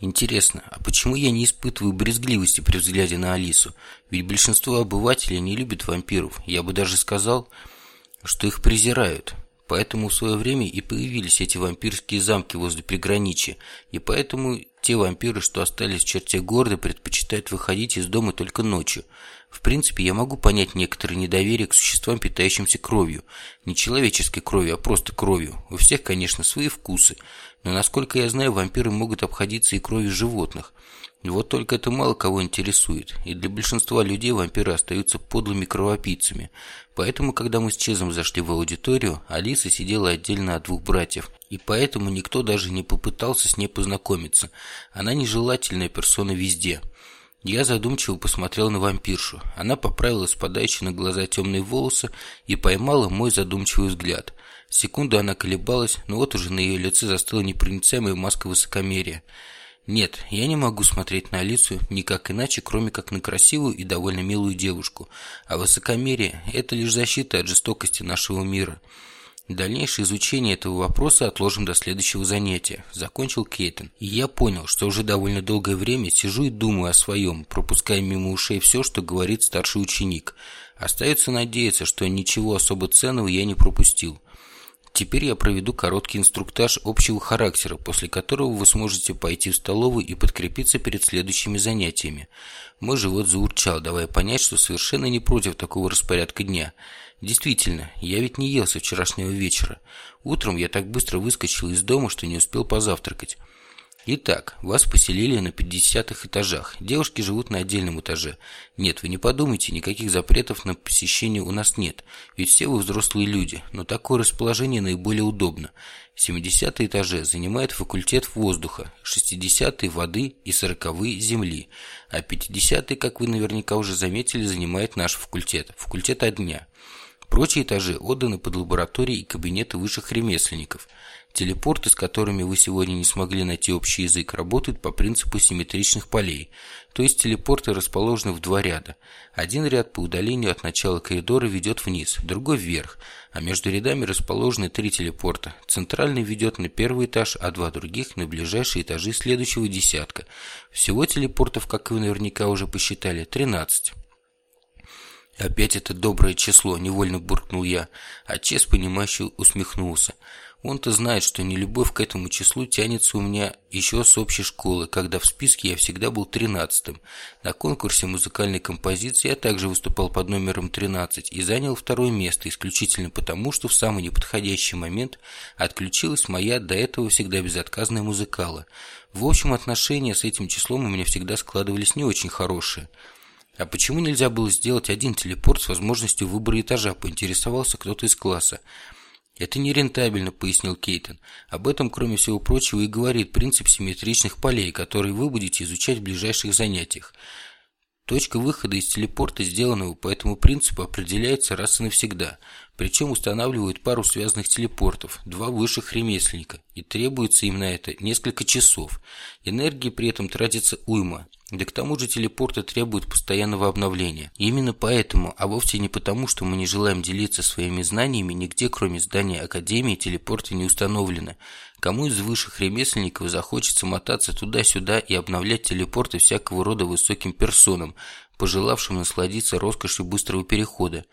Интересно, а почему я не испытываю брезгливости при взгляде на Алису? Ведь большинство обывателей не любят вампиров. Я бы даже сказал, что их презирают. Поэтому в свое время и появились эти вампирские замки возле приграничья. И поэтому те вампиры, что остались в черте города, предпочитают выходить из дома только ночью. В принципе, я могу понять некоторое недоверие к существам, питающимся кровью. Не человеческой кровью, а просто кровью. У всех, конечно, свои вкусы. Но, насколько я знаю, вампиры могут обходиться и кровью животных. Вот только это мало кого интересует, и для большинства людей вампиры остаются подлыми кровопийцами. Поэтому, когда мы с Чезом зашли в аудиторию, Алиса сидела отдельно от двух братьев, и поэтому никто даже не попытался с ней познакомиться. Она нежелательная персона везде. Я задумчиво посмотрел на вампиршу. Она поправила спадающие на глаза темные волосы и поймала мой задумчивый взгляд. Секунду она колебалась, но вот уже на ее лице застыла непроницаемая маска высокомерия. Нет, я не могу смотреть на Алису никак иначе, кроме как на красивую и довольно милую девушку. А высокомерие – это лишь защита от жестокости нашего мира. Дальнейшее изучение этого вопроса отложим до следующего занятия. Закончил Кейтон. И я понял, что уже довольно долгое время сижу и думаю о своем, пропуская мимо ушей все, что говорит старший ученик. Остается надеяться, что ничего особо ценного я не пропустил. Теперь я проведу короткий инструктаж общего характера, после которого вы сможете пойти в столовую и подкрепиться перед следующими занятиями. Мой живот заурчал, давая понять, что совершенно не против такого распорядка дня. Действительно, я ведь не ел со вчерашнего вечера. Утром я так быстро выскочил из дома, что не успел позавтракать. Итак, вас поселили на 50 этажах. Девушки живут на отдельном этаже. Нет, вы не подумайте, никаких запретов на посещение у нас нет. Ведь все вы взрослые люди. Но такое расположение наиболее удобно. 70 этаже занимает факультет воздуха, 60 воды и 40 земли. А 50 как вы наверняка уже заметили, занимает наш факультет, факультет огня. Прочие этажи отданы под лаборатории и кабинеты высших ремесленников – Телепорты, с которыми вы сегодня не смогли найти общий язык, работают по принципу симметричных полей. То есть телепорты расположены в два ряда. Один ряд по удалению от начала коридора ведет вниз, другой вверх, а между рядами расположены три телепорта. Центральный ведет на первый этаж, а два других на ближайшие этажи следующего десятка. Всего телепортов, как вы наверняка уже посчитали, 13. Опять это доброе число, невольно буркнул я, а Чес, понимающе усмехнулся. Он-то знает, что нелюбовь к этому числу тянется у меня еще с общей школы, когда в списке я всегда был тринадцатым. На конкурсе музыкальной композиции я также выступал под номером 13 и занял второе место исключительно потому, что в самый неподходящий момент отключилась моя до этого всегда безотказная музыкала. В общем, отношения с этим числом у меня всегда складывались не очень хорошие. А почему нельзя было сделать один телепорт с возможностью выбора этажа, поинтересовался кто-то из класса. «Это нерентабельно», — пояснил Кейтон. «Об этом, кроме всего прочего, и говорит принцип симметричных полей, который вы будете изучать в ближайших занятиях. Точка выхода из телепорта, сделанного по этому принципу, определяется раз и навсегда. Причем устанавливают пару связанных телепортов, два высших ремесленника, и требуется им на это несколько часов. Энергии при этом тратится уйма. Да к тому же телепорты требуют постоянного обновления. Именно поэтому, а вовсе не потому, что мы не желаем делиться своими знаниями, нигде, кроме здания Академии, телепорты не установлены. Кому из высших ремесленников захочется мотаться туда-сюда и обновлять телепорты всякого рода высоким персонам, пожелавшим насладиться роскошью быстрого перехода?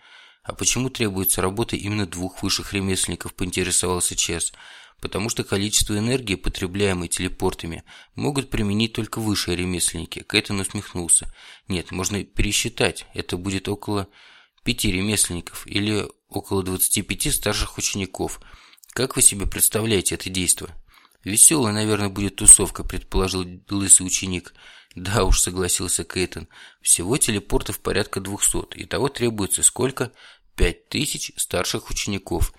А почему требуется работа именно двух высших ремесленников, поинтересовался Чес потому что количество энергии, потребляемой телепортами, могут применить только высшие ремесленники. Кэттон усмехнулся. Нет, можно пересчитать, это будет около пяти ремесленников или около 25 старших учеников. Как вы себе представляете это действо? Веселая, наверное, будет тусовка, предположил лысый ученик. Да уж, согласился Кейтон. Всего телепортов порядка двухсот. Итого требуется сколько? Пять тысяч старших учеников.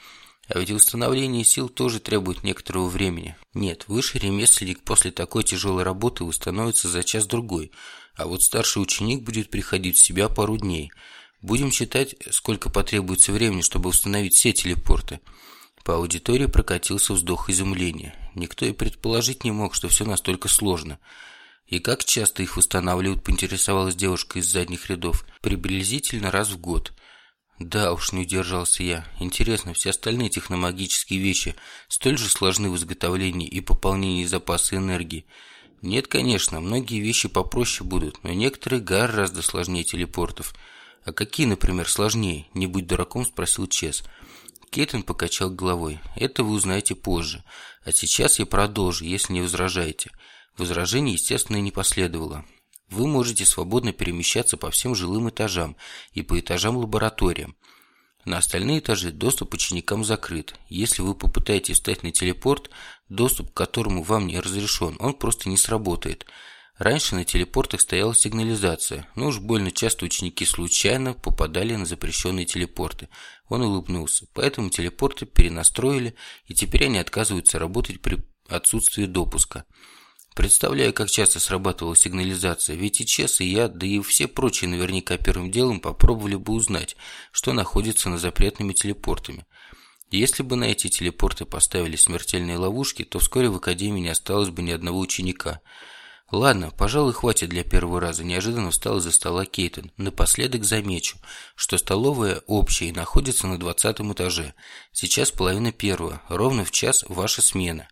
А ведь установление сил тоже требует некоторого времени. Нет, высший ремесленник после такой тяжелой работы восстановится за час-другой, а вот старший ученик будет приходить в себя пару дней. Будем считать, сколько потребуется времени, чтобы установить все телепорты. По аудитории прокатился вздох изумления. Никто и предположить не мог, что все настолько сложно. И как часто их восстанавливают, поинтересовалась девушка из задних рядов. Приблизительно раз в год – да уж, не удержался я. Интересно, все остальные техномагические вещи столь же сложны в изготовлении и пополнении запаса энергии? Нет, конечно, многие вещи попроще будут, но некоторые гораздо сложнее телепортов. А какие, например, сложнее? Не будь дураком, спросил Чес. Кейтон покачал головой. Это вы узнаете позже. А сейчас я продолжу, если не возражаете. Возражений, естественно, не последовало. Вы можете свободно перемещаться по всем жилым этажам и по этажам лабораториям. На остальные этажи доступ ученикам закрыт. Если вы попытаетесь встать на телепорт, доступ к которому вам не разрешен, он просто не сработает. Раньше на телепортах стояла сигнализация, но уж больно часто ученики случайно попадали на запрещенные телепорты. Он улыбнулся. Поэтому телепорты перенастроили, и теперь они отказываются работать при отсутствии допуска. Представляю, как часто срабатывала сигнализация, ведь и Чес, и я, да и все прочие наверняка первым делом попробовали бы узнать, что находится на запретными телепортами. Если бы на эти телепорты поставили смертельные ловушки, то вскоре в Академии не осталось бы ни одного ученика. Ладно, пожалуй, хватит для первого раза. Неожиданно встал из-за стола Кейтон. Напоследок замечу, что столовая общая и находится на двадцатом этаже. Сейчас половина первого, ровно в час ваша смена.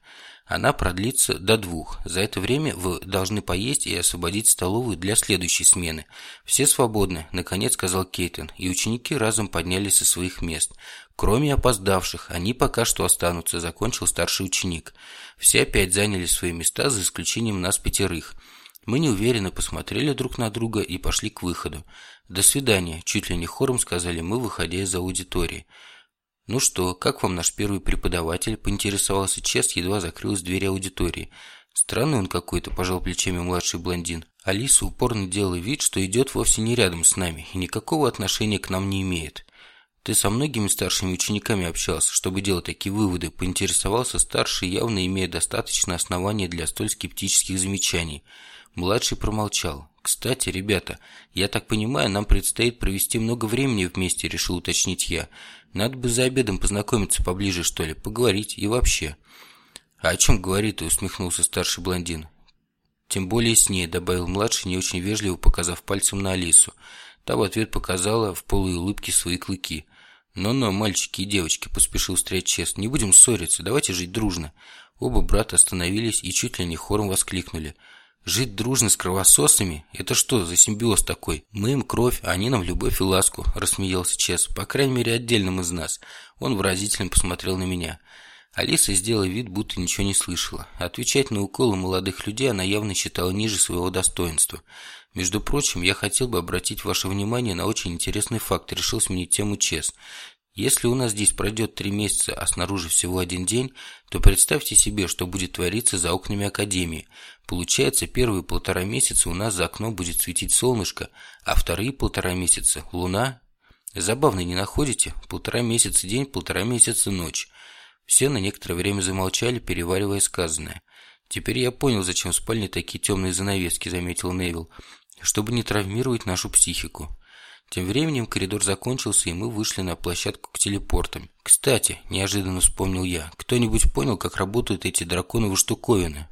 Она продлится до двух. За это время вы должны поесть и освободить столовую для следующей смены. Все свободны, наконец сказал Кейтон, и ученики разом поднялись со своих мест. Кроме опоздавших, они пока что останутся, закончил старший ученик. Все опять заняли свои места, за исключением нас пятерых. Мы неуверенно посмотрели друг на друга и пошли к выходу. «До свидания», – чуть ли не хором сказали мы, выходя из аудитории. «Ну что, как вам наш первый преподаватель?» – поинтересовался Чес, едва закрылась дверь аудитории. «Странный он какой-то», – пожал плечами младший блондин. Алиса упорно делала вид, что идет вовсе не рядом с нами и никакого отношения к нам не имеет. «Ты со многими старшими учениками общался, чтобы делать такие выводы», – поинтересовался старший, явно имея достаточно основания для столь скептических замечаний. Младший промолчал. «Кстати, ребята, я так понимаю, нам предстоит провести много времени вместе», – решил уточнить я. Надо бы за обедом познакомиться поближе, что ли, поговорить и вообще. А о чем говорит, усмехнулся старший блондин. Тем более с ней, добавил младший, не очень вежливо показав пальцем на Алису. Та в ответ показала в полой улыбке свои клыки. «Но-но, мальчики и девочки», – поспешил встрять Чест, – «не будем ссориться, давайте жить дружно». Оба брата остановились и чуть ли не хором воскликнули – Жить дружно с кровососами? Это что за симбиоз такой? Мы им кровь, а они нам любовь и ласку, рассмеялся Чес. По крайней мере, отдельным из нас. Он выразительно посмотрел на меня. Алиса сделала вид, будто ничего не слышала. Отвечать на уколы молодых людей она явно считала ниже своего достоинства. Между прочим, я хотел бы обратить ваше внимание на очень интересный факт. Решил сменить тему Чес. Если у нас здесь пройдет три месяца, а снаружи всего один день, то представьте себе, что будет твориться за окнами Академии. Получается, первые полтора месяца у нас за окном будет светить солнышко, а вторые полтора месяца – луна. Забавно не находите? Полтора месяца день, полтора месяца ночь. Все на некоторое время замолчали, переваривая сказанное. «Теперь я понял, зачем в спальне такие темные занавески», – заметил Невил, – «чтобы не травмировать нашу психику». Тем временем коридор закончился, и мы вышли на площадку к телепортам. «Кстати», – неожиданно вспомнил я, – «кто-нибудь понял, как работают эти драконовые штуковины?»